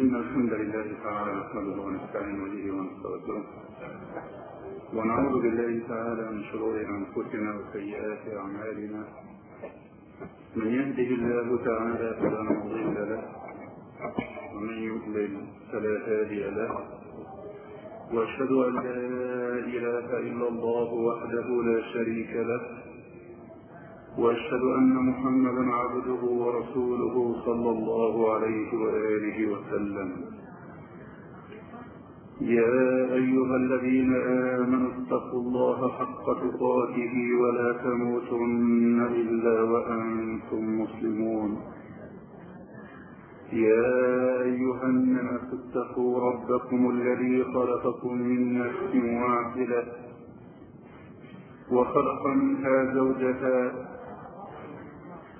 إن الحمد لله تعالى نحمده ونستعين به ونستغفره. ونعوذ بالله تعالى من شرور أنفسنا وسيئات أعمالنا. من يهده الله تعالى فلا مضل له ومن يضلل فلا هادي له. وأشهد أن لا إله إلا الله وحده لا شريك له. وأشهد أن محمدا عبده ورسوله صلى الله عليه وآله وسلم. يا أيها الذين آمنوا اتقوا الله حق تقاته ولا تموتن إلا وأنتم مسلمون. يا أيها الناس اتقوا ربكم الذي خلقكم من نفس واحدة وخلق منها زوجها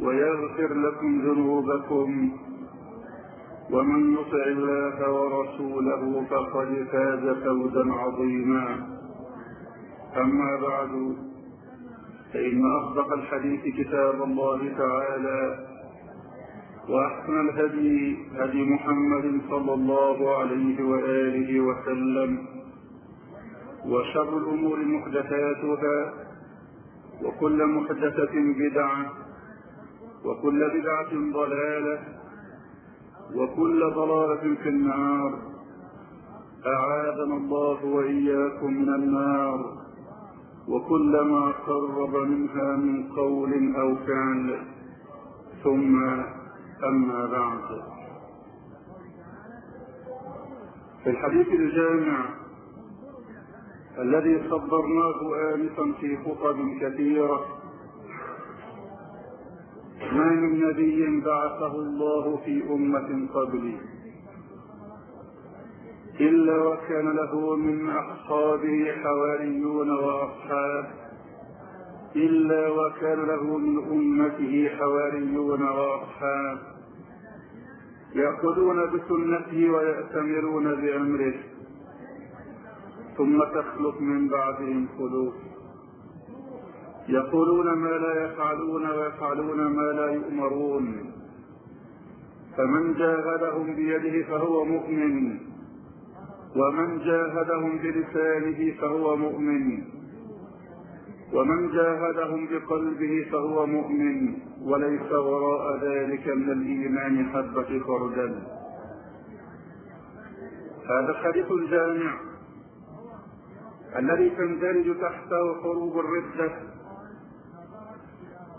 ويغفر لكم ذنوبكم. ومن يطع الله ورسوله فقد فاز فوزا عظيما. أما بعد فإن أصدق الحديث كتاب الله تعالى وأحسن الهدي هدي محمد صلى الله عليه وآله وسلم وشر الأمور محدثاتها وكل محدثة بدعة وكل بدعة ضلالة وكل ضلالة في النار. أعاذنا الله وإياكم من النار. وكل ما قرب منها من قول أو فعل ثم أما بعد. في الحديث الجامع الذي صدرناه آنفا في خطب كثيرة ما من نبي بعثه الله في أمة قبلي. إلا وكان له من أصحابه حواريون وأصحاب. إلا وكان له من أمته حواريون وأصحاب. يأخذون بسنته ويأتمرون بأمره. ثم تخلق من بعدهم خلوف يقولون ما لا يفعلون ويفعلون ما لا يؤمرون. فمن جاهدهم بيده فهو مؤمن ومن جاهدهم بلسانه فهو مؤمن ومن جاهدهم بقلبه فهو مؤمن. وليس وراء ذلك من الإيمان حبة خردل هذا الحديث الجامع الذي تندرج تحته حروب الردة.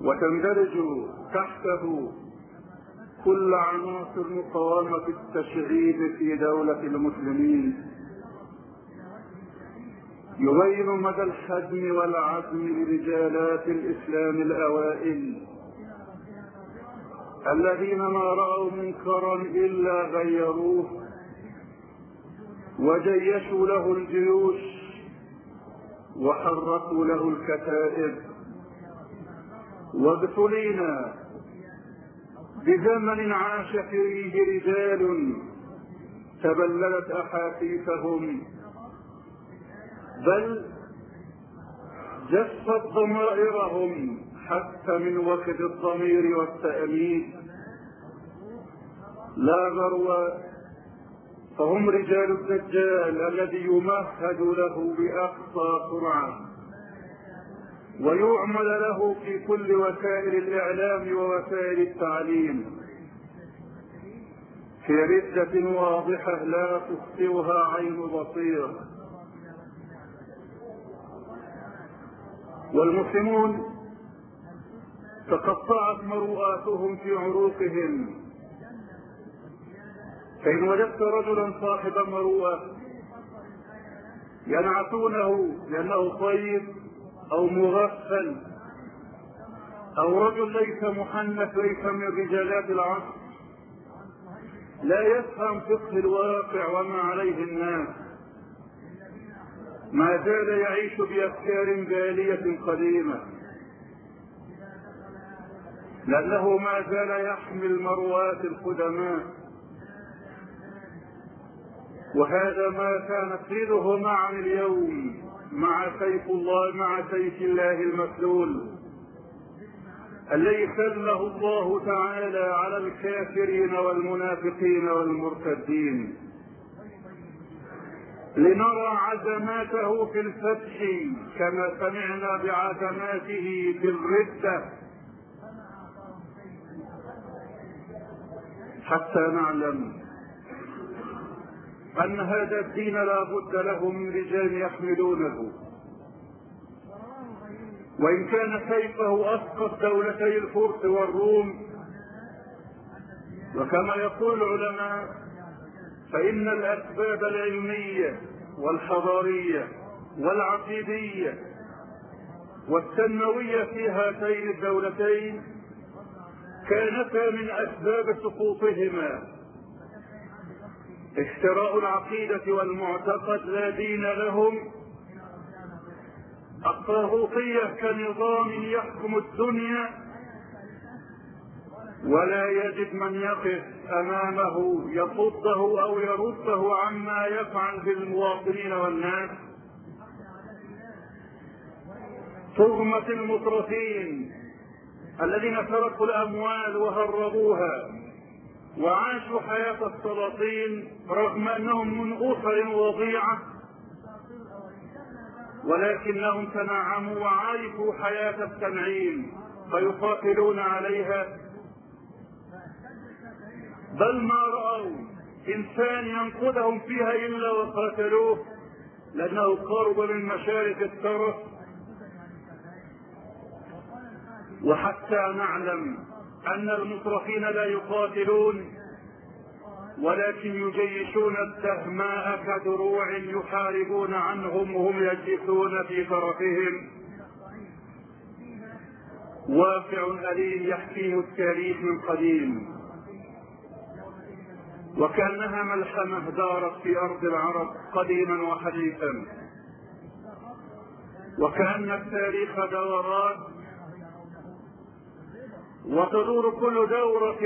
وتندرج تحته كل عناصر مقاومة التشغيب في دولة المسلمين. يبين مدى الحجم والعزم لرجالات الإسلام الأوائل الذين ما رأوا منكرا إلا غيروه وجيشوا له الجيوش وحركوا له الكتائب. وابتلينا بزمن عاش فيه رجال تبللت أحاسيسهم. بل جفت ضمائرهم حتى من وقت الضمير والتأمين لا غرو فهم رجال الدجال الذي يمهد له بأقصى سرعة. ويعمل له في كل وسائل الإعلام ووسائل التعليم. في ردة واضحة لا تخطئها عين بصير. والمسلمون تقطعت مروءاتهم في عروقهم. فإن وجدت رجلا صاحب مروءة ينعتونه لأنه طيب أو مغفل أو رجل ليس محنث ليس من رجالات العصر. لا يفهم فقه الواقع وما عليه الناس. ما زال يعيش بأفكار بالية قديمة. لأنه ما زال يحمل مروات القدماء. وهذا ما تنفذه معا اليوم. مع سيف الله مع سيف الله المسلول. الذي سله الله تعالى على الكافرين والمنافقين والمرتدين. لنرى عزماته في الفتح كما سمعنا بعزماته في الردة. حتى نعلم أن هذا الدين لا بد له من رجال يحملونه. وإن كان سيفه أسقط دولتي الفرس والروم. وكما يقول العلماء فإن الأسباب العلمية والحضارية والعقيدية والتنموية في هاتين الدولتين كانتا من أسباب سقوطهما. احتراء العقيدة والمعتقد لا دين لهم. الطاغوتية كنظام يحكم الدنيا. ولا يجد من يقف أمامه يصده أو يرده عما يفعل بالمواطنين والناس. تهمة المترفين الذين تركوا الأموال وهربوها. وعاشوا حياة السلاطين رغم أنهم من أسر وضيعة. ولكنهم تنعموا وعرفوا حياة التنعيم فيقاتلون عليها. بل ما رأوا إنسان ينقذهم فيها إلا وقاتلوه لأنه قرب من مشارف الترف وحتى نعلم أن المترفين لا يقاتلون ولكن يجيشون التهماء كدروع يحاربون عنهم وهم يجلسون في فرسهم واقع أليم يحكيه التاريخ من قديم. وكأنها ملحمة دارت في أرض العرب قديما وحديثا. وكأن التاريخ دورات وتدور كل دورة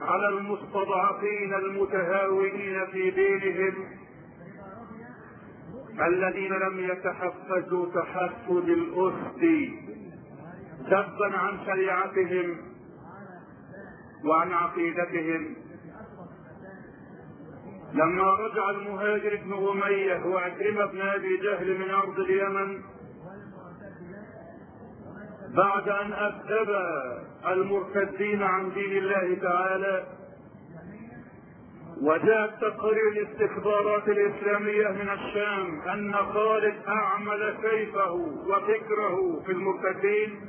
على المستضعفين المتهاونين في دينهم الذين لم يتحفزوا تحفز الأسد ذبا عن شريعتهم وعن عقيدتهم. لما رجع المهاجر ابن أمية وعكرمة بن أبي جهل من أرض اليمن بعد أن أكذب المرتدين عن دين الله تعالى. وجاءت تقرير الاستخبارات الإسلامية من الشام أن خالد أعمل سيفه وفكره في المرتدين.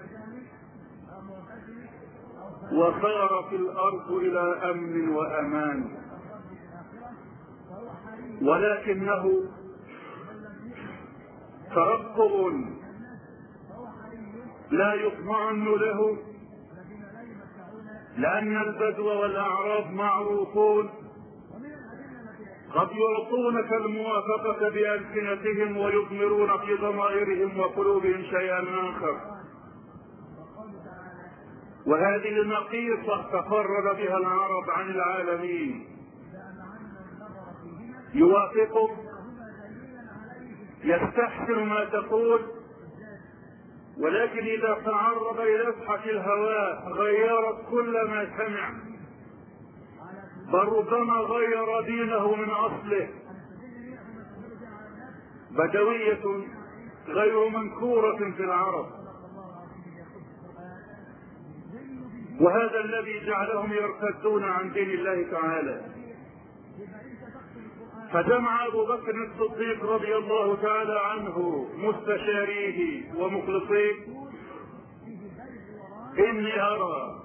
وصار في الأرض إلى أمن وأمان. ولكنه ترقب لا يطمئن له لأن البدو والأعراب معروفون. قد يعطونك الموافقة بألسنتهم ويضمرون في ضمائرهم وقلوبهم شيئا آخر. وهذه النقيصة تفرد بها العرب عن العالمين. يوافقك يستحسن ما تقول. ولكن إذا تعرض إلى أفحة الهواء غيرت كل ما سمع. بل ربما غير دينه من أصله. بدوية غير منكورة في العرب. وهذا الذي جعلهم يرتدون عن دين الله تعالى. فجمع أبو بكر الصديق رضي الله تعالى عنه مستشاريه ومخلصيه. إني أرى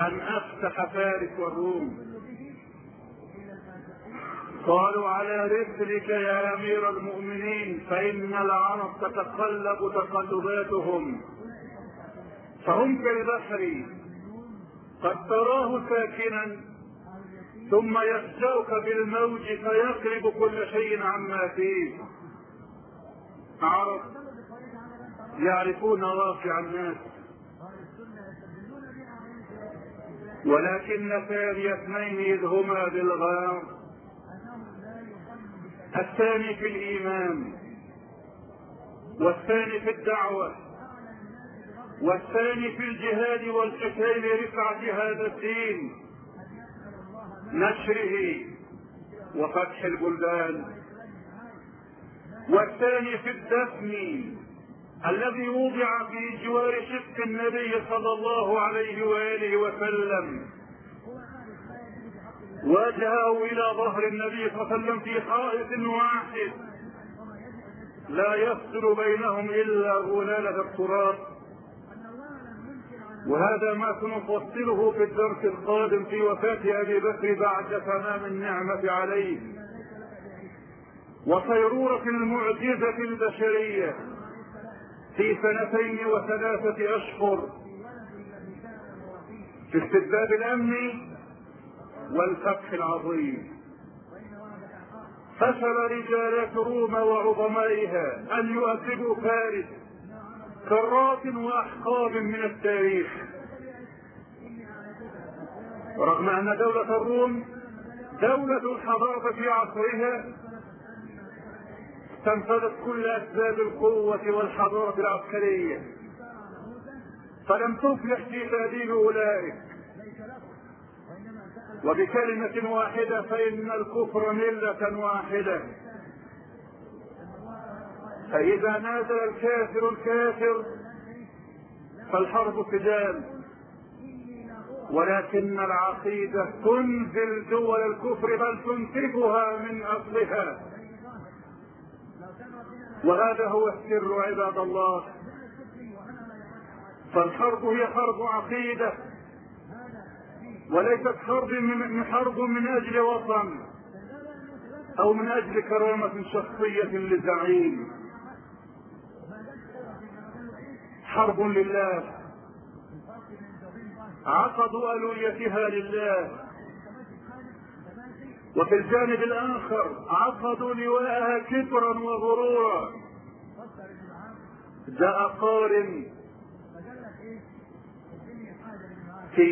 أن أفتح فارس والروم. قالوا على رسلك يا أمير المؤمنين فإن العرب تتقلب تقلباتهم. فهم كالبحر قد تراه ساكنا ثم يفجأك بالموج فيقلب كل شيء عما فيه. عرب يعرفون واقع الناس. ولكن ثاني اثنين إذ هما بالغار. الثاني في الإيمان والثاني في الدعوة والثاني في الجهاد والقتال لرفعة هذا الدين. نشره وفتح البلدان. والثاني في الدفن الذي وضع في جوار شق النبي صلى الله عليه وآله وسلم. وجهه إلى ظهر النبي صلى الله عليه وسلم في حائط واحد. لا يفصل بينهم إلا غلالة التراب. وهذا ما سنفصله في الدرس القادم في وفاة أبي بكر بعد تمام النعمة عليه. وصيرورة المعجزة البشرية في سنتين وثلاثة أشهر. في استتباب الأمن والفتح العظيم. فشل رجالات روم وعظمائها أن يؤدبوا فارس كرات وأحقاب من التاريخ. رغم أن دولة الروم دولة الحضارة في عصرها استنفذت كل أسباب القوة والحضارة العسكرية. فلم تفلح في تأديب أولئك. وبكلمة واحدة فإن الكفر ملة واحدة. فإذا نازل الكافر الكافر فالحرب سجال ولكن العقيدة تنزل دول الكفر بل تنتفها من أصلها. وهذا هو السر عباد الله. فالحرب هي حرب عقيدة. وليست حرب من حرب من أجل وطن أو من أجل كرامة شخصية لزعيم. حرب لله. عقدوا ألويتها لله. وفي الجانب الآخر عقدوا لواءها كبرا وغرورا. جاء قارن في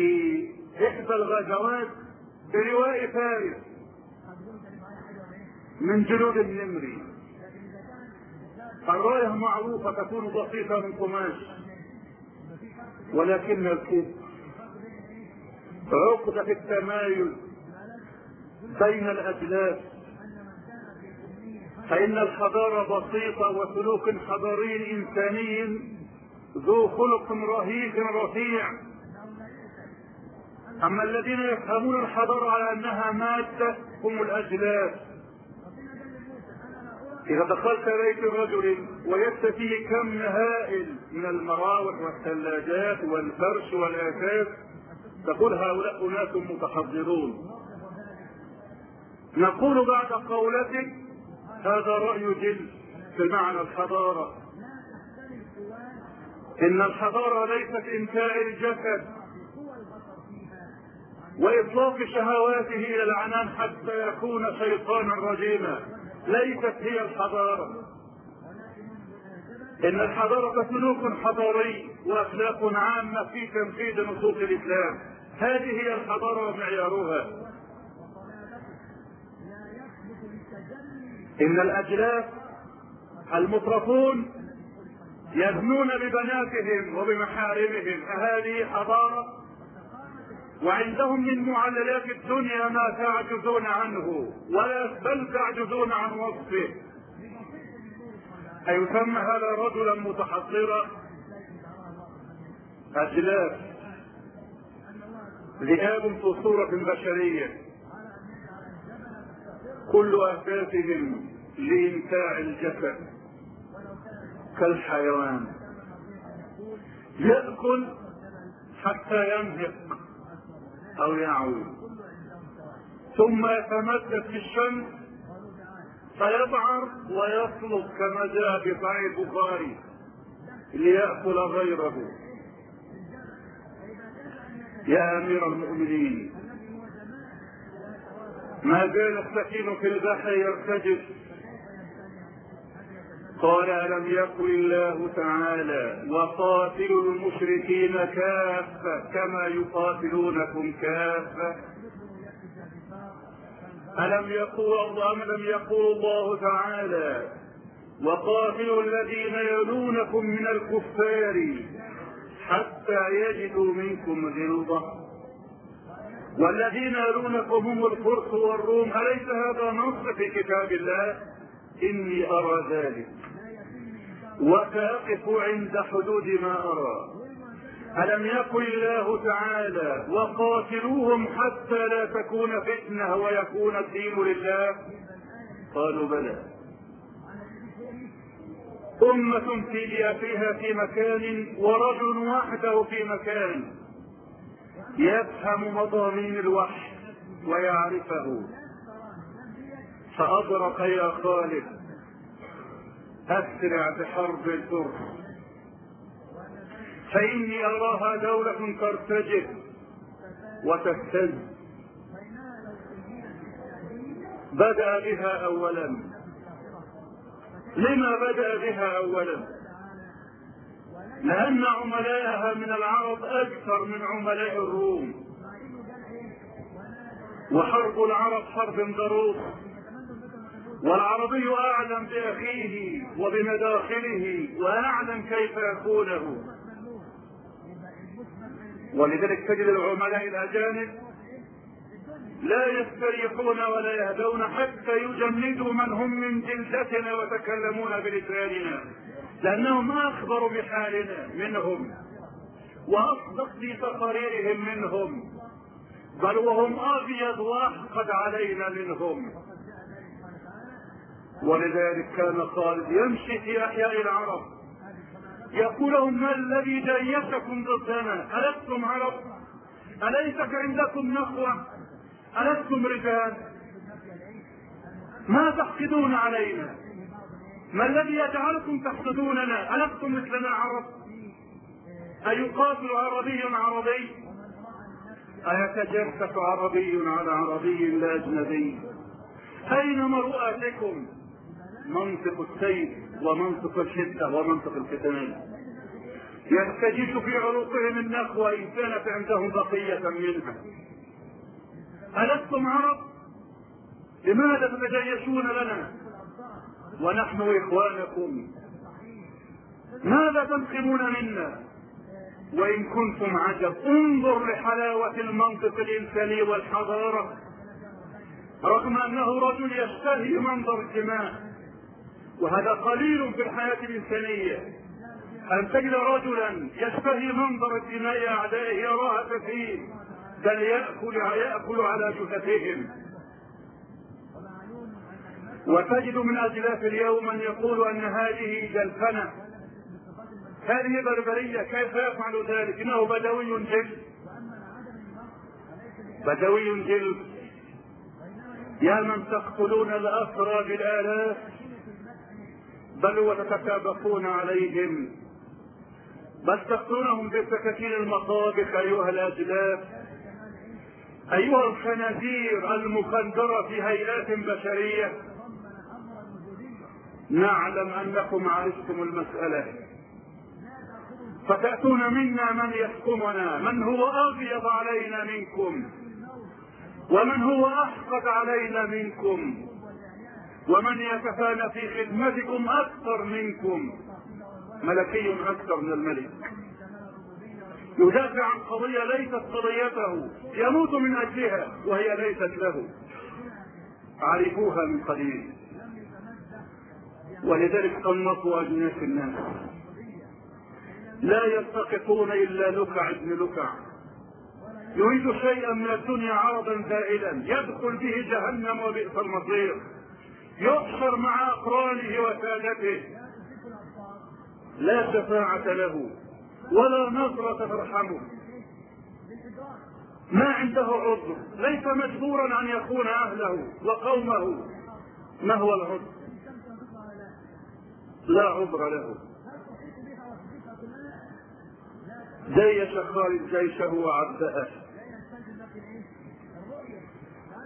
إحدى الغزوات بلواء فارس من جنود النمر. الراية معروفة تكون بسيطه من قماش. ولكن الكذب. عقدة التمايز بين الأجلاس فإن الحضارة بسيطة وسلوك حضاري إنساني ذو خلق رهيب رفيع. أما الذين يفهمون الحضارة على أنها مادة هم الأجلاس. إذا دخلت بيت رجل وجدت فيه كم هائل من المراوح والثلاجات والفرش والآثاث تقول هؤلاء أناس متحضرون. نقول بعد قولتك هذا رأي جل في معنى الحضارة. إن الحضارة ليست إنتاء الجسد وإطلاق شهواته إلى العنان حتى يكون شيطانا رجيما. ليست هي الحضارة. إن الحضارة سلوك حضاري وأخلاق عامة في تنفيذ نصوص الإسلام. هذه هي الحضارة ومعيارها. إن الأجلاس المترفون يزنون ببناتهم وبمحارمهم. أهذه حضارة وعندهم من معللات الدنيا ما تعجزون عنه ولا بل تعجزون عن وصفه. أيسمى هذا رجلا متحضرا أجلاس. ذئاب في صورة بشرية. كل أهدافهم لإمتاع الجسد كالحيوان. يأكل حتى ينهق. أو يعود. ثم يتمدد في الشمس فيبعر ويطلب كما جاء في صحيح البخاري ليأكل غيره. يا أمير المؤمنين ما زال السفين في البحر يرتجف. قال ألم يقل الله تعالى وقاتلوا المشركين كافة كما يقاتلونكم كافة. ألم يقول الله لم يقول الله تعالى وقاتلوا الذين يلونكم من الكفار حتى يجدوا منكم غلظة؟ والذين يلونكم هم الفرس والروم أليس هذا نص في كتاب الله؟ إني أرى ذلك. وسأقف عند حدود ما أرى. ألم يقل الله تعالى وقاتلوهم حتى لا تكون فتنة ويكون الدين لله؟ قالوا بلى. أمة في فيها في مكان ورجل وحده في مكان يفهم مضامين الوحي ويعرفه. فأدرك يا خالد. أسرع بحرب الفرس فإني أراها دولة ترتجف وتهتز. بدأ بها أولا. لما بدأ بها أولا؟ لأن عملائها من العرب أكثر من عملاء الروم. وحرب العرب حرب ضروس والعربي أعلم بأخيه وبمداخله وأعلم كيف يكونه. ولذلك تجد العملاء الأجانب لا يستريحون ولا يهدون حتى يجندوا من هم من جلدتنا وتكلمون بلساننا لأنهم أخبر بحالنا منهم وأصدق في تقاريرهم منهم بل وهم أبيض وأحقد علينا منهم. ولذلك كان خالد يمشي في أحياء العرب. يقول لهم ما الذي جيشكم ضدنا ألستم عرب أليست عندكم نخوة ألستم رجال؟ ما تحقدون علينا؟ ما الذي يجعلكم تحسدوننا ألستم مثلنا عرب أيقاتل عربي عربي؟ أيتجسس عربي على عربي لا أجنبي؟ أين مرؤاتكم؟ منطق السيف ومنطق الشدة ومنطق الفتنين. يستجيش في عروقهم النخوة إن كانت عندهم بقية منها. ألستم عرب؟ لماذا تتجيشون لنا؟ ونحن إخوانكم. ماذا تنقمون منا؟ وإن كنتم عجب انظر لحلاوة المنطق الإنساني والحضارة. رغم أنه رجل يشتهي منظر الدماء. وهذا قليل في الحياة الإنسانية أن تجد رجلا يشتهي منظر الدماء أعدائه يراها تفيد بل يأكل يأكل على جثثهم. وتجد من أجلاف اليوم من يقول أن هذه جلفنة. هذه بربرية كيف يفعل ذلك؟ إنه بدوي جلد بدوي جلد يا من تقتلون الأسرى بالآلاف. بل وتتسابقون عليهم. بل تقتلونهم بسكاكين المطابخ أيها الأجلاف أيها الخنازير المخندرة في هيئات بشرية. نعلم أنكم عرفتم المسألة. فتأتون منا من يحكمنا من هو أغيظ علينا منكم ومن هو أحقد علينا منكم. ومن يتفانى في خدمتكم أكثر منكم. ملكي أكثر من الملك. يدافع عن قضية ليست قضيته. يموت من أجلها وهي ليست له. عرفوها من قليل ولذلك قنطوا أجناس الناس. لا يلتقطون إلا لكع ابن لكع. يريد شيئا من الدنيا عرضا زائلا يدخل به جهنم وبئس المصير. يحشر مع أقرانه وسادته. لا شفاعة له ولا نظرة ترحمه. ما عنده عذر. ليس مجبورا أن يكون أهله وقومه. ما هو العذر؟ لا عذر له. جيش خالد جيشه وعبأه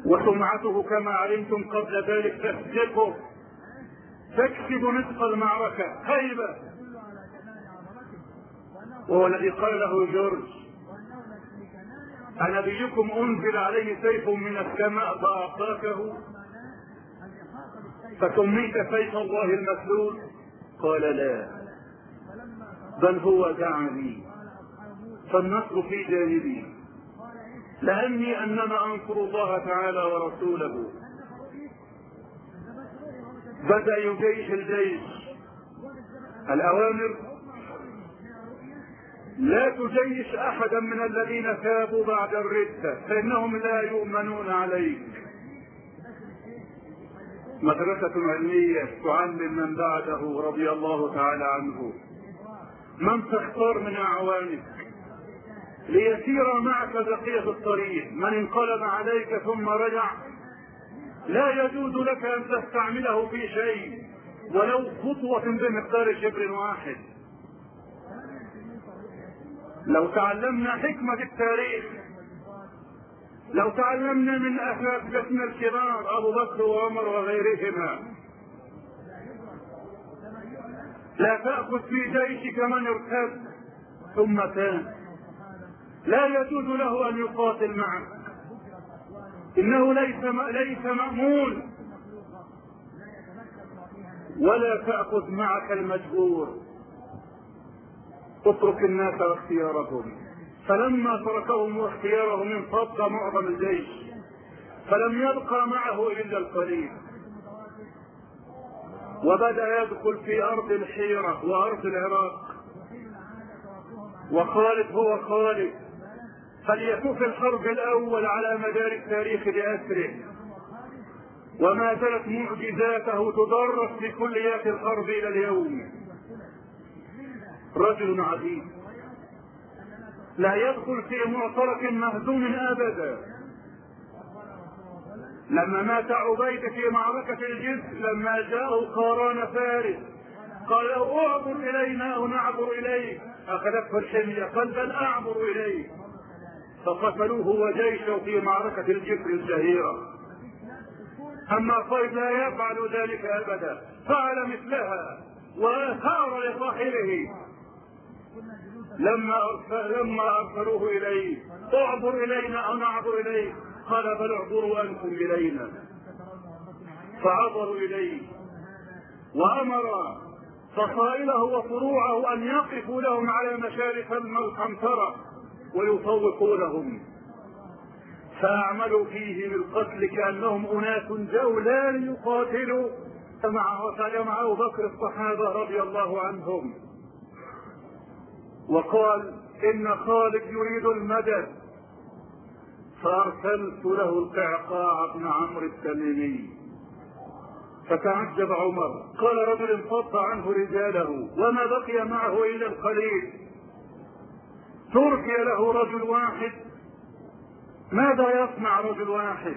وسمعته كما علمتم قبل ذلك تسبقه تكسب نصف المعركة. هيبة. وهو الذي قال له جورج أنبيكم أنزل عليه سيف من السماء فأعطاكه. فسميت سيف الله المسلول. قال لا. بل هو دعني. فالنصر في جانبي. لأني أنما أنصر الله تعالى ورسوله. بدأ يجيش الجيش. الأوامر لا تجيش أحدا من الذين تابوا بعد الردة فإنهم لا يؤمنون عليك. مدرسة علمية تعلم من بعده رضي الله تعالى عنه. من تختار من أعوانك؟ ليسير معك بقية الطريق. من انقلب عليك ثم رجع لا يجوز لك أن تستعمله في شيء ولو خطوة بمقدار شبر واحد. لو تعلمنا حكمة التاريخ لو تعلمنا من أساتذتنا الكبار أبو بكر وعمر وغيرهما. لا تأخذ في جيشك من ارتد ثم تاب. لا يجوز له أن يقاتل معك إنه ليس ليس مأمون. ولا تأخذ معك المجبور. اترك الناس واختيارهم. فلما تركهم واختيارهم انفض معظم الجيش. فلم يبقى معه إلا القليل. وبدأ يدخل في أرض الحيرة وأرض العراق. وخالد هو خالد. فليكف الحرب الأول على مدار التاريخ باسره وما زالت معجزاته تدرس في كليات الحرب إلى اليوم. رجل عظيم. لا يدخل في معترك مهزوم أبدا. لما مات عبيد في معركة الجد لما جاءه قاران فارس قال اعبر إلينا أو نعبر إليك. أخذته الحمية قال بل أعبر إليك. فقتلوه وجيشه في معركة الجسر الشهيرة أما طيب لا يفعل ذلك أبدا فعل مثلها وأثار لصاحبه. لما لما أرسلوه إليه اعبر إلينا أو نعبر اليك قال بل اعبروا أنتم إلينا. فعبروا إليه. وأمر فصائله وفروعه أن يقفوا لهم على مشارف القنطره ويطوقونهم فأعملوا فيهم القتل كأنهم أناس جولا ليقاتلوا. فجمع أبو بكر الصحابة رضي الله عنهم. وقال إن خالد يريد المدد. فأرسلت له القعقاع بن عمرو التميمي. فتعجب عمر. قال رجل انفض عنه رجاله وما بقي معه إلا القليل. تركي له رجل واحد. ماذا يصنع رجل واحد؟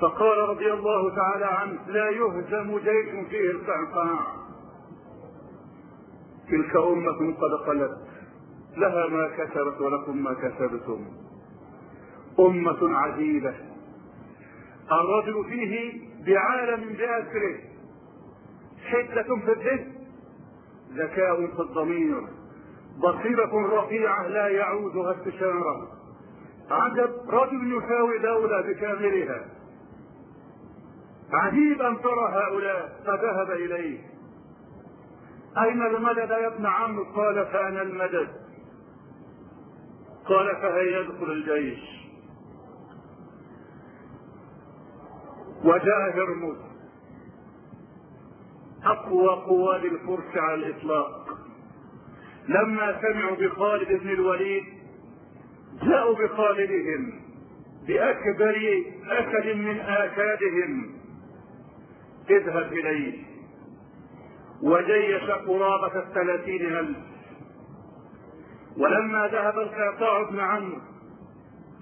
فقال رضي الله تعالى عنه لا يهزم جيش فيه القعقاع. تلك أمة قد خلت لها ما كسبت ولكم ما كسبتم. أمة عجيبة. الرجل فيه بعالم بأسره. حدة في الذهن ذكاء في الضمير. بصيرة رفيعة لا يعودها استشارة عجب رجل يساوي دولة بكاملها. عجيب أن ترى هؤلاء فذهب إليه. أين المدد يا ابن عمرو قال فأنا المدد. قال فهيا يدخل الجيش؟ وجاء هرمز. أقوى قواد الفرس على الإطلاق. لما سمعوا بخالد بن الوليد جاءوا بخالدهم بأكبر أسد من آكادهم. اذهب إليه. وجيش قرابة الثلاثين ألف ولما ذهب القعقاع بن عمرو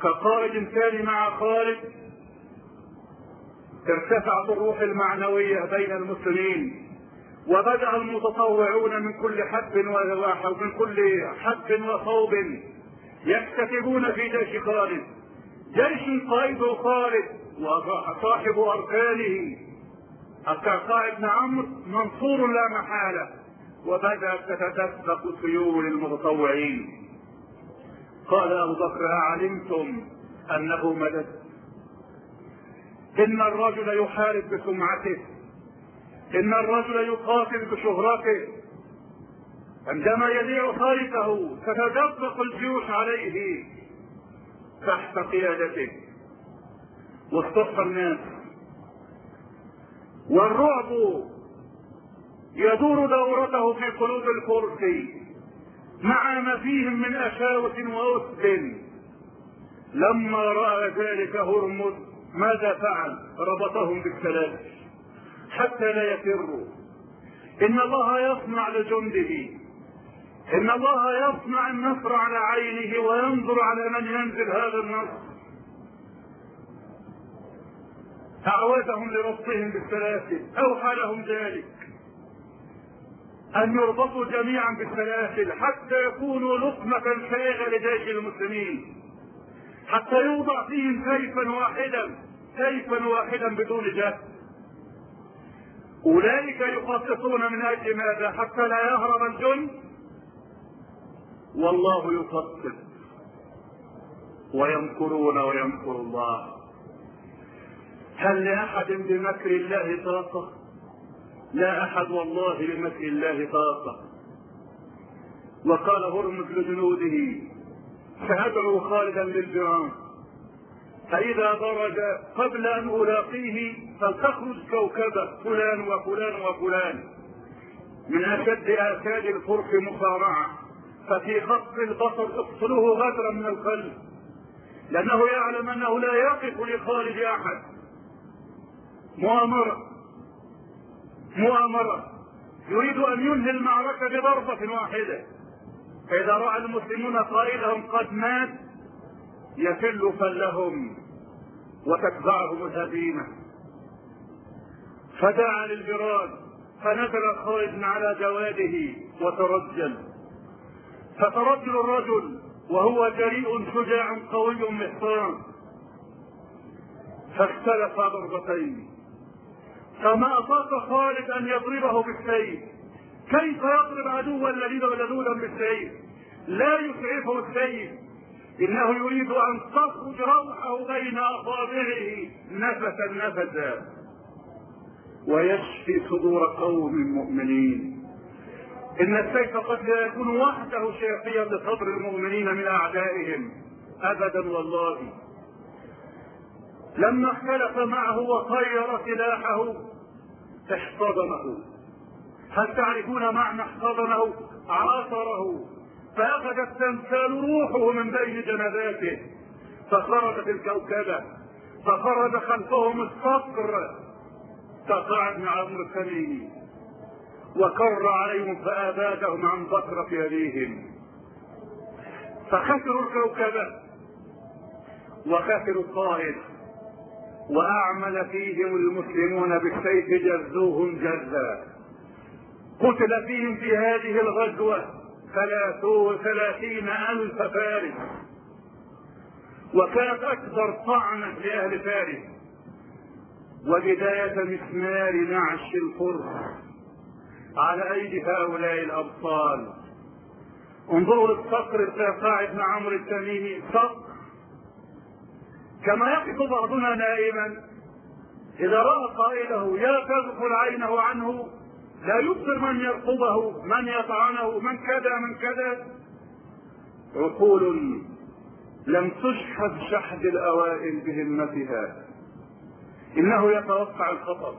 كقائد ثاني مع خالد ارتفعت الروح المعنوية بين المسلمين. وبدأ المتطوعون من كل حب ومن كل حب وصوب يكتتبون في جيش خالد. جيش قائده خالد وصاحب أركانه. القعقاع بن عمرو منصور لا محالة. وبدأت تتدفق سيول المتطوعين قال أبو بكر أعلمتم أنه مدد. إن الرجل يحارب بسمعته. إن الرجل يقاتل بشهرته. عندما يبيع خالته تتدفق الجيوش عليه تحت قيادته. واصطف الناس. والرعب يدور دورته في قلوب الفرس مع ما فيهم من أشاوة وأسد. لما رأى ذلك هرمز ماذا فعل؟ ربطهم بالسلاسل حتى لا يفروا إن الله يصنع لجنده. إن الله يصنع النصر على عينه وينظر على من ينزل هذا النصر أعوذهم لربطهم بالسلاسل أوحى لهم ذلك. أن يربطوا جميعا بالسلاسل حتى يكونوا لقمة سائغة لجيش المسلمين. حتى يوضع فيهم سيفا واحدا سيفا واحدا بدون جهد. أولئك يخططون من أجل ماذا؟ حتى لا يهرب الجند والله يخطط ويمكرون ويمكر الله. هل لأحد بمكر الله طاقة؟ لا أحد والله بمكر الله طاقة وقال هرمز لجنوده سأدعو خالدا للجيران فإذا درج قبل أن ألاقيه فلتخرج كوكبة فلان وفلان وفلان من أشد آكاد الفرق مصارعة. ففي خط البصر اقتلوه غدرا من القلب لأنه يعلم أنه لا يقف لخالد أحد. مؤامرة مؤامرة. يريد أن ينهي المعركة بضربة واحدة. فإذا رأى المسلمون قائدهم قد مات يفل فلهم. وتتبعهم الهزيمة. فدعا للجراد فنزل خالد على جواده وترجل. فترجل الرجل وهو جريء شجاع قوي محصان فاختلف ضربتين. فما أطاق خالد أن يضربه بالسيف. كيف يضرب عدوا لدودا بالسيف؟ لا يسعفه السيف. إنه يريد أن تخرج روحه بين أصابعه نفسا نفسا. ويشفي صدور قوم مؤمنين. إن السيف قد لا يكون وحده شافيا لصدر المؤمنين من أعدائهم. أبدا والله. لما اختلف معه وخير سلاحه احتضنه. هل تعرفون معنى احتضنه؟ عاصره. فأخذت تمثال روحه من بين جنباته فخرجت الكوكبة. فخرج خلفهم الصقر فقع ابن عمرو التميمي وكر عليهم فآبادهم عن بكرة يديهم فخسروا الكوكبة. وخسروا الطائف. وأعمل فيهم المسلمون بالسيف جزوهم جزا قتل فيهم في هذه الغزوة. ثلاثين ألف فارس. وكانت أكبر طعنة لأهل فارس. وبداية مسمار نعش الفرس على أيدي هؤلاء الأبطال. انظروا للصقر القيقاع بن عمرو التميمي. صقر كما يقف بعضنا نائما إذا رأى قائله يا تغفل عينه عنه لا يبصر من يرقبه من يطعنه من كذا من كذا. عقول لم تشحذ شحذ الأوائل بهمتها. إنه يتوقع الخطر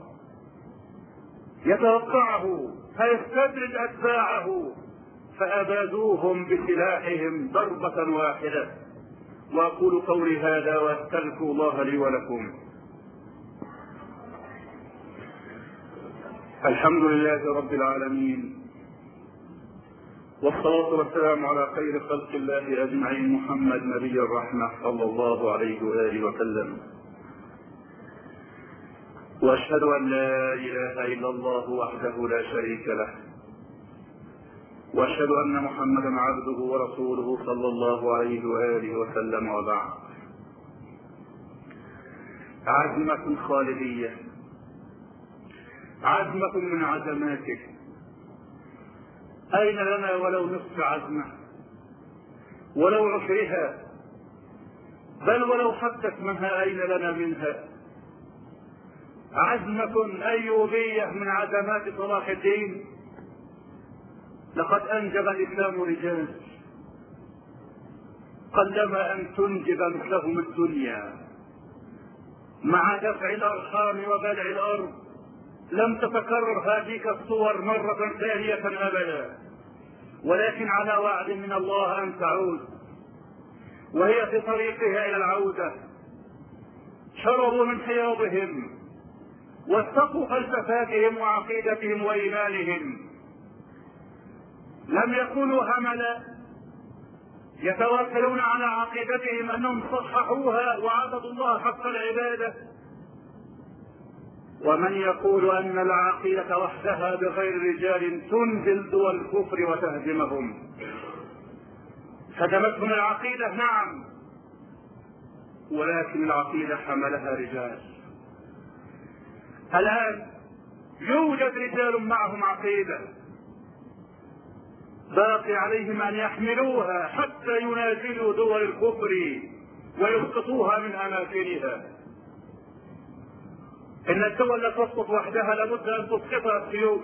يتوقعه فيستدرج أتباعه. فأبادوهم بسلاحهم ضربة واحدة. وأقول قولي هذا وأستغفر الله لي ولكم. الحمد لله رب العالمين. والصلاة والسلام على خير خلق الله أجمعين. محمد نبي الرحمة صلى الله عليه وآله وسلم. وأشهد أن لا إله إلا الله وحده لا شريك له. وأشهد أن محمدا عبده ورسوله صلى الله عليه وآله وسلم وبعد. عزمة خالدية. عزمة من عزماتك. أين لنا ولو نصف عزمة؟ ولو عشرها. بل ولو حتى اسمها أين لنا منها؟ عزمة أيوبية من عزمات صلاح الدين. لقد أنجب الإسلام رجال. قلما أن تنجب مثلهم الدنيا. مع دفع الأرحام وبلع الأرض. لم تتكرر هذه الصور مرة ثانية أبدا. ولكن على وعد من الله أن تعود. وهي في طريقها إلى العودة. شربوا من حياضهم. واتقوا فلسفاتهم وعقيدتهم وإيمانهم. لم يكونوا هملا. يتوكلون على عقيدتهم أنهم صححوها وعبدوا الله حق العبادة. ومن يقول أن العقيدة وحدها بغير رجال تنزل دول الكفر وتهدمهم هدمتهم العقيدة؟ نعم. ولكن العقيدة حملها رجال. الآن يوجد رجال معهم عقيدة. باقي عليهم أن يحملوها حتى ينازلوا دول الكفر ويسقطوها من أماكنها. إن الدول لا تسقط وحدها لابد أن تسقطها السيوف.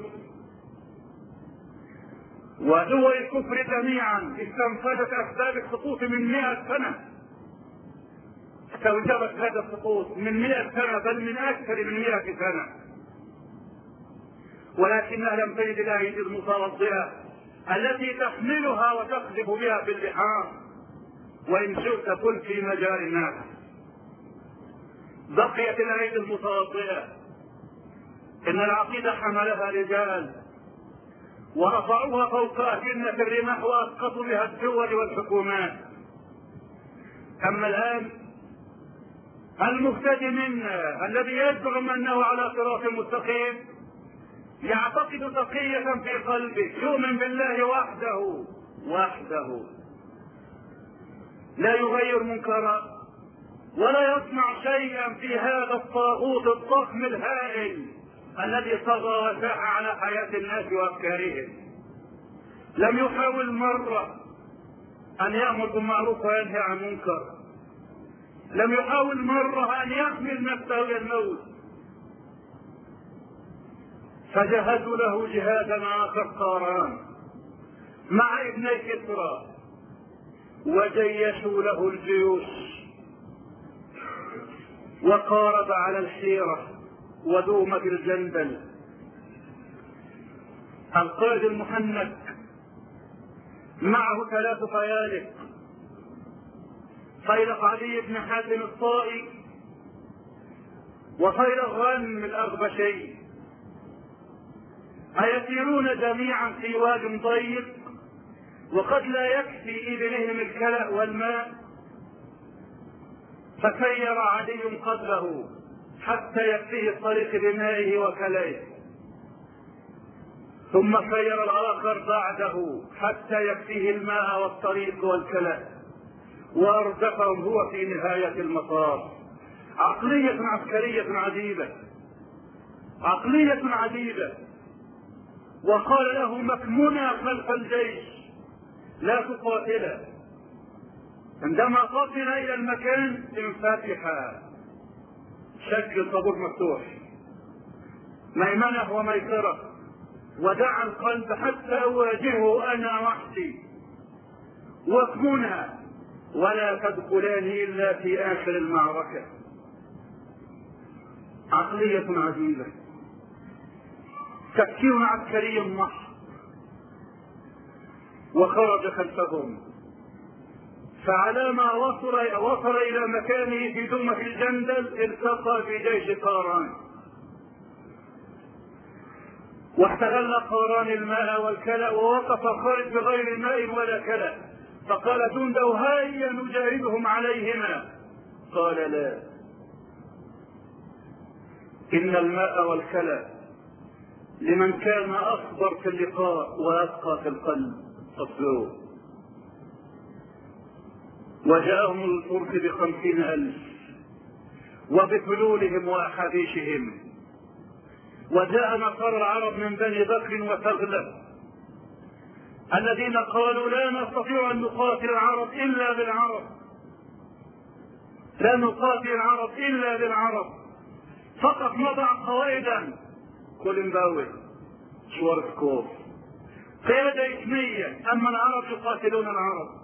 ودول الكفر جميعا. استنفذت أسباب السقوط من مئة سنة. استوجبت هذا السقوط من مئة سنة بل من أكثر من مئة سنة. ولكنها لم تجد الأيدي المتوضئة التي تحملها وتقذف بها في البحار وإن شئت قل في مجال الناس بقيت الايدي المتوضئه إن العقيده حملها رجال ورفعوها فوق أكنة الرماح وأسقطوا بها الدول والحكومات. أما الآن المهتدي منا الذي يزعم أنه على صراط مستقيم يعتقد تقية في قلبه يؤمن بالله وحده وحده. لا يغير منكرا ولا يصنع شيئا في هذا الطاغوت الضخم الهائل الذي طغى وساح على حياة الناس وأفكارهم. لم يحاول مرة أن يأمر بالمعروف وينهي عن منكر لم يحاول مرة أن يحمل نفسه إلى الموت. فجهزوا له جهادا آخر قاران مع ابني كسرى وجيشوا له الجيوش. وقارب على الحيرة ودومة الجندل. القائد المحنك معه ثلاث خيالق خيلق علي بن حاتم الطائي وخيل غنم الأغبشي. أيسيرون جميعا في واد ضيق وقد لا يكفي إبلهم الكلأ والماء. فسير علي قبله حتى يكفيه الطريق بمائه وكليه. ثم سير الآخر بعده حتى يكفيه الماء والطريق والكلاء وأردفهم هو في نهاية المطاف. عقلية عسكرية عجيبة. عقلية عجيبة. وقال له مكمنا خلف الجيش لا تقاتله عندما قصد إلى المكان انفتح شكل الطابور مفتوح. ميمنه وميسره ودعا القلب حتى أواجهه أنا وحدي واكمنا ولا تدخلان إلا في آخر المعركة. عقلية عجيبه تفكير عسكري محض. وخرج خلفهم. فعلى ما وصل وصل إلى مكانه في دمة الجندل التقى بجيش قاران واستغل قاران الماء والكلى ووقف خارج بغير ماء ولا كلى. فقال جنده هيا نجاهدهم عليهما. قال لا. إن الماء والكلى لمن كان اصبر في اللقاء ويبقى في القلب. اصلوه وجاءهم الفرس بخمسين ألف وبفلولهم وأحاديثهم وجاء نصارى العرب من بني بكر وتغلب الذين قالوا لا نستطيع أن نقاتل العرب إلا بالعرب. لا نقاتل العرب إلا بالعرب. فقط نضع قواعدا. كولنباوي شوارزكوف قيادة إثنية أما العرب يقاتلون العرب.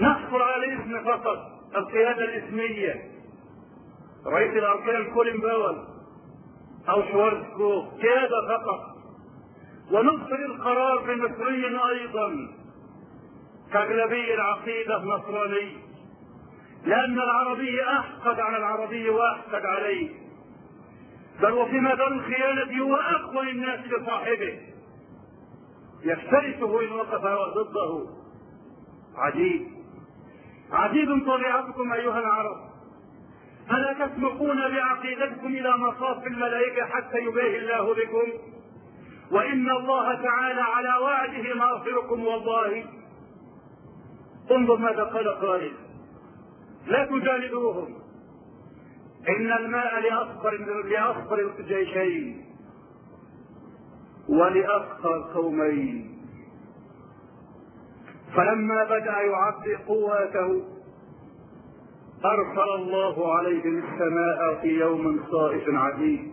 نحصر على الاسم فقط القيادة الإسمية. رئيس الأركان كولين باول أو شوارزكوف قيادة فقط. ونبصر القرار في مصري أيضا. كأغلبية العقيدة نصراني لأن العربي أحقد على العربي وأحقد عليه. بل وفي مدار الخيانة هو أقوى الناس لصاحبه يفترسه إن وقف ضده. عجيب. عجيب طبيعتكم أيها العرب. ألا تسبقون بعقيدتكم إلى مصاف الملائكة حتى يباهي الله بكم. وإن الله تعالى على وعده مغفركم والله. انظر ماذا قال قائل. لا تجالدوهم. إن الماء لأصفر لأصفر الجيشين ولأقصى القومين. فلما بدأ يعبي قواته أرسل الله عليهم السماء في يوم صائف عديد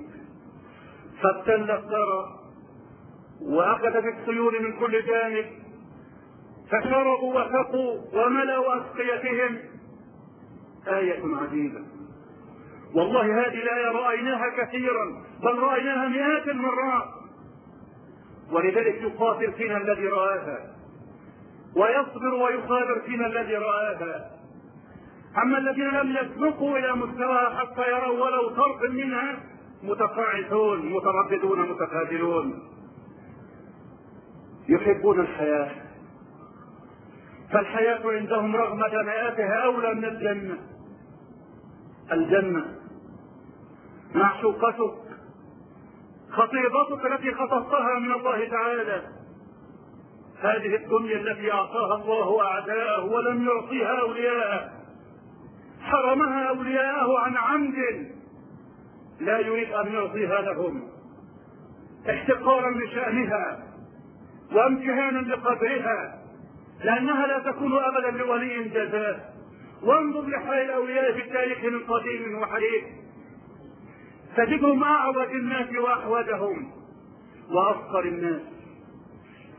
فابتل الثرى وأخذت الطيور من كل جانب فشربوا وسقوا وملأوا أسقيتهم. آية عجيبة. والله هذه الآية رأيناها كثيرا بل رأيناها مئات المرات. ولذلك يقاتل فينا الذي رآها. ويصبر ويصابر فينا الذي رآها أما الذين لم يسبقوا إلى مستواها حتى يروا ولو طرف منها متقاعسون مترددون متخاذلون يحبون الحياة. فالحياة عندهم رغم دناءتها أولى من الجنة. الجنة. معشوقتك خطيبتك التي خطفتها من الله تعالى. هذه الدنيا التي أعطاها الله أعداءه ولم يعطيها اولياءه حرمها اولياءه عن عمد. لا يريد أن يعطيها لهم احتقارا لشأنها وامتهانا لقدرها. لأنها لا تكون أبدا لولي جزاء. وانظر لحال الأولياء في التاريخ من قديم وحديث. تجدهم أعوج الناس وأحوجهم. وأفقر الناس.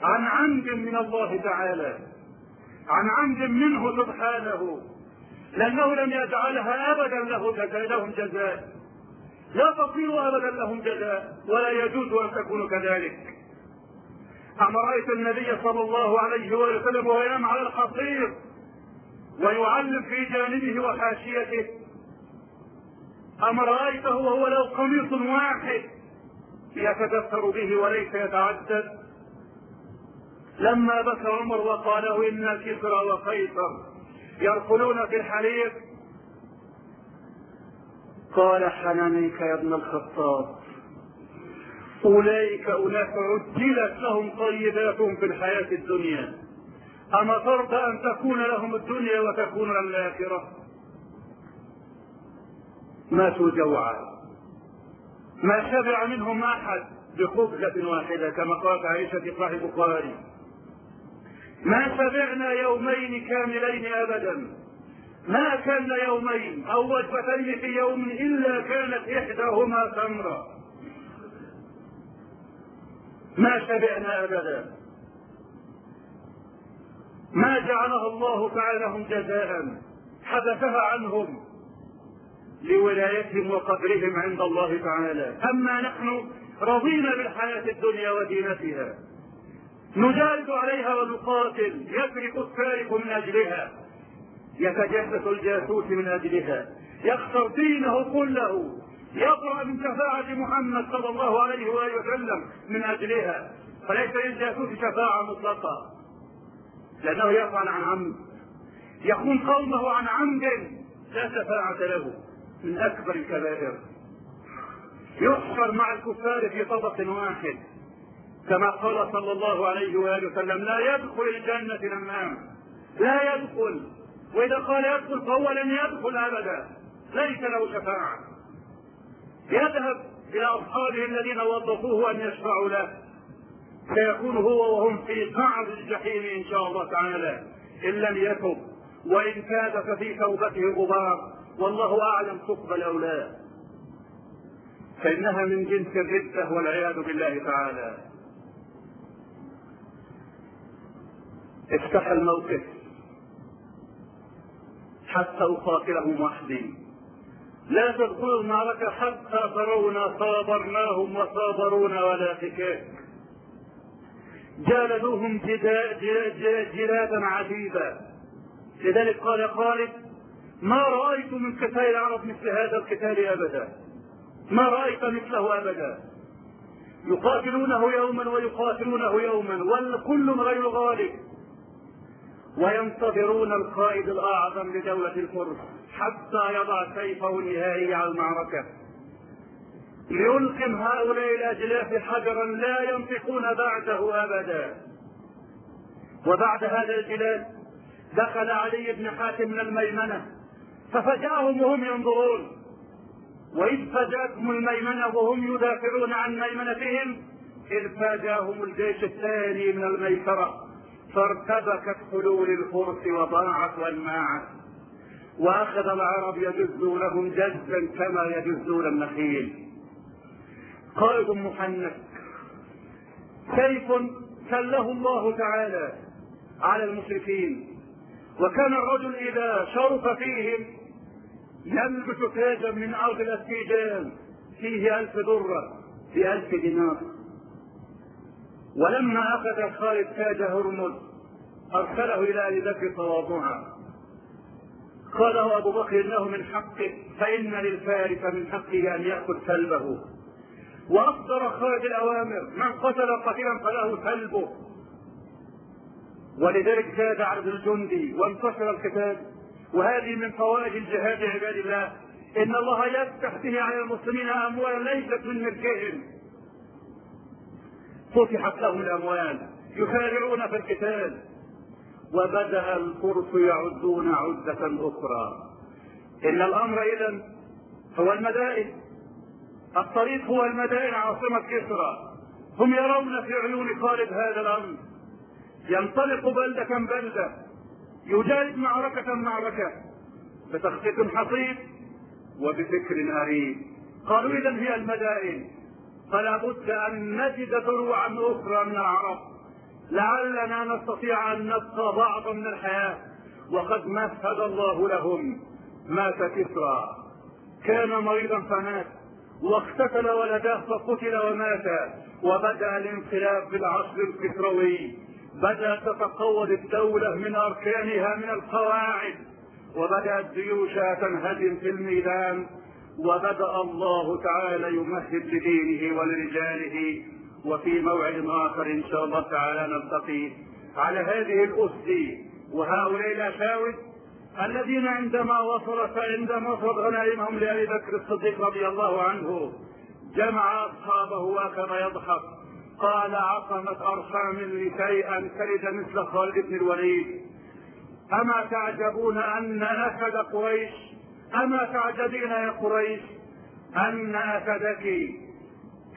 عن عمد من الله تعالى عن عمد منه سبحانه. لأنه لم يجعلها ابدا له جزاء لهم جزاء. لا تصير ابدا لهم جزاء ولا يجوز أن تكون كذلك. أما رأيت النبي صلى الله عليه وسلم وهو ينام على الحصير ويعلم في جانبه وحاشيته. أما رأيته وهو له قميص واحد يتدثر به وليس يتعدد. لما بكى عمر وقال إن كسرى وقيصر يرقلون في الحليب قال حنانيك يا ابن الخطاب أولئك أناس عجلت لهم طيباتهم في الحياة الدنيا أما ترضى أن تكون لهم الدنيا وتكون لهم الآخرة؟ ماتوا جوعا ما شبع منهم أحد بخبزة واحدة كما قالت عائشة في صحيح البخاري. ما شبعنا يومين كاملين ابدا. ما كان يومين أو وجبتين في يوم إلا كانت إحداهما تمرة. ما شبعنا ابدا. ما جعلها الله تعالى لهم جزاء. حدثها عنهم لولايتهم وقدرهم عند الله تعالى. أما نحن رضينا بالحياة الدنيا ودينتها نجاهد عليها ونقاتل. يسرق السارق من أجلها. يتجسس الجاسوس من أجلها. يخسر دينه كله. يقرأ من شفاعة محمد صلى الله عليه وآله وسلم من أجلها. فليس للجاسوس شفاعة مطلقة. لأنه يفعل عن عمد. يخون قومه عن عمد لا شفاعة له. من أكبر الكبائر. يحشر مع الكفار في طبق واحد. كما قال صلى الله عليه وآله وسلم لا يدخل الجنة نمام لا يدخل. وإذا قال يدخل فهو لن يدخل أبدا. ليس له شفاعة. يذهب إلى أصحابه الذين وظفوه أن يشفعوا له. سيكون هو وهم في قعر الجحيم إن شاء الله تعالى. إن لم يتب وإن تاب ففي توبته غبار. والله أعلم تقبل أو لا. فإنها من جنس الردة والعياذ بالله تعالى. افتح الموقف. حتى أقاتلهم وحدي لا تدخلوا المعركة حتى ترونا صابرناهم وصابرونا ولا فكاك جالدوهم جلادا عجيبا. لذلك قال قائد ما رأيت من قتال العرب مثل هذا القتال أبدا. ما رأيت مثله أبدا. يقاتلونه يوما ويقاتلونه يوما والكل غير غالب. وينتظرون القائد الأعظم لدولة الفرس حتى يضع سيفه النهائي على المعركة. ليلقم هؤلاء الأجلاف حجرا لا ينطقون بعده أبدا. وبعد هذا الجلال دخل علي بن حاتم من الميمنة ففجأهم وهم ينظرون. وإذ فجأتهم الميمنة وهم يدافعون عن ميمنتهم إذ فاجاهم الجيش الثاني من الميسرة. فارتبكت حلول الفرس وضاعت وانماعت وأخذ العرب يجزونهم جزا كما يجزون النخيل. قائد محنك. سيف سله الله تعالى على المشركين. وكان الرجل إذا شرف فيهم يلبس تاجا من أرض الاستيجان فيه ألف درة الف دينار. ولما أخذ خالد تاج هرمز أرسله إلى أبي بكر تواضعا قال أبو بكر إنه من حقه فإن للفارس من حقه أن يأخذ كلبه وأصدر خالد الأوامر من قتل قتيلا فله كلبه ولذلك زاد عدد الجندي وانتشر القتال. وهذه من فوائد الجهاد عباد الله. إن الله يفتح به على المسلمين اموالا ليست من ملكهم. فتحت لهم الأموال يسارعون في القتال. وبدأ الفرس يعدون عدة أخرى. إن الأمر اذا هو المدائن. الطريق هو المدائن عاصمة كسرى. هم يرون في عيون خالد هذا الأمر. ينطلق بلدة بلدة. يجاهد معركة معركة. بتخطيط حصيف وبفكر اريد قالوا اذا هي المدائن. فلا بد أن نجد دروعا أخرى من العرب. لعلنا نستطيع أن نبقى بعضا من الحياة. وقد مهد الله لهم. مات كسرى. كان مريضا فمات. واقتتل ولداه فقتل ومات. وبدأ الانقلاب في العصر الكسروي. بدات تتقوض الدولة من أركانها من القواعد. وبدأت جيوشها تنهدم في الميدان. وبدأ الله تعالى يمهد لدينه ولرجاله وفي موعد آخر إن شاء الله تعالى نلتقي على هذه الاسس وهؤلاء الاشاوس الذين عندما وصلت عندما وصلت غنائمهم لأبي بكر الصديق رضي الله عنه جمع أصحابه واخذ يضحك. قال عصمت أرحام لي شيئا كلد مثل خالد بن الوليد. أما تعجبون أن اسد قريش أما تعجبين يا قريش؟ أن أسدك.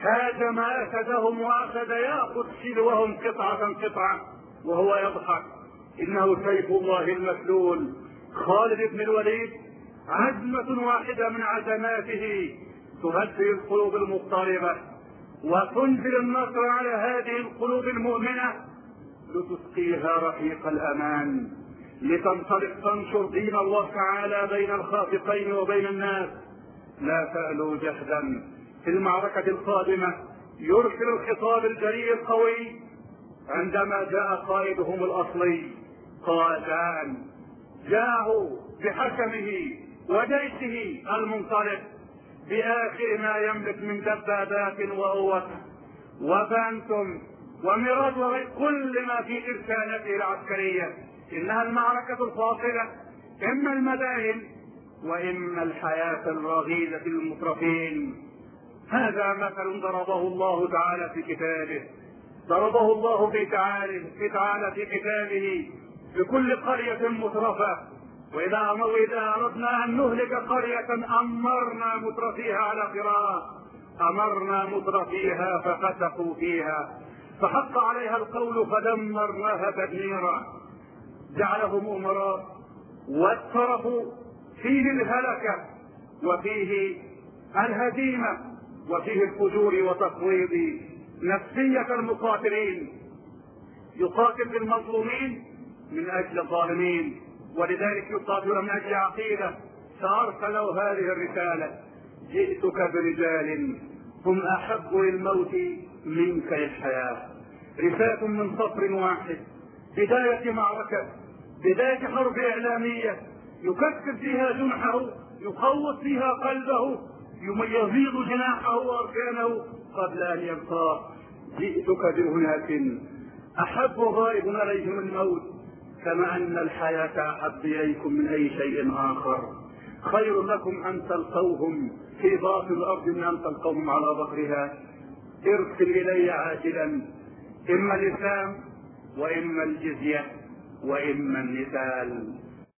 هاجم أسدهم واخذ ياخذ سلوهم قطعة قطعة وهو يضحك. إنه سيف الله المسلول. خالد بن الوليد عزمة واحدة من عزماته تهدي القلوب المضطربة وتنزل النصر على هذه القلوب المؤمنة لتسقيها رحيق الأمان. لتنطلق تنشر دين الله تعالى بين الخافقين وبين الناس. لا تألوا جهدا. في المعركة القادمة يرسل الخطاب الجريء القوي عندما جاء قائدهم الأصلي. قائدان جاءوا بحكمه وجيشه المنطلق بآخر ما يملك من دبابات وقوة وفانتم وميراث كل ما في إرسالته العسكرية. إنها المعركة الفاصلة. إما المدائن وإما الحياة الرغيدة المترفين. هذا مثل ضربه الله تعالى في كتابه. ضربه الله في تعالى في تعالى في كتابه بكل قرية مترفة. وإذا وإذا أردنا أن نهلك قرية أمرنا مترفيها على قراءة أمرنا مترفيها ففسقوا فيها. فحق عليها القول فدمرناها تدميرا. جعلهم أمراء والترف فيه الهلكة وفيه الهزيمة وفيه الفجور وتفويض نفسية المقاتلين. يقاتل بالمظلومين من أجل الظالمين ولذلك يقاتل من أجل عقيدة. فأرسلوا هذه الرسالة جئتك برجال هم أحب للموت منك للحياة رسالة من سطر واحد بداية معركة بداية حرب إعلامية يكسر فيها جنحه يخوف فيها قلبه يغيظ جناحه وأركانه قبل أن يلقاه جئتك بأناس أحب غائب عليهم الموت كما أن الحياة أحب إليكم من أي شيء آخر. خير لكم أن تلقوهم في باطن الأرض من أن تلقوهم على ظهرها. ارسل إلي عاجلا إما الإسلام وإما الجزية. وإما النسال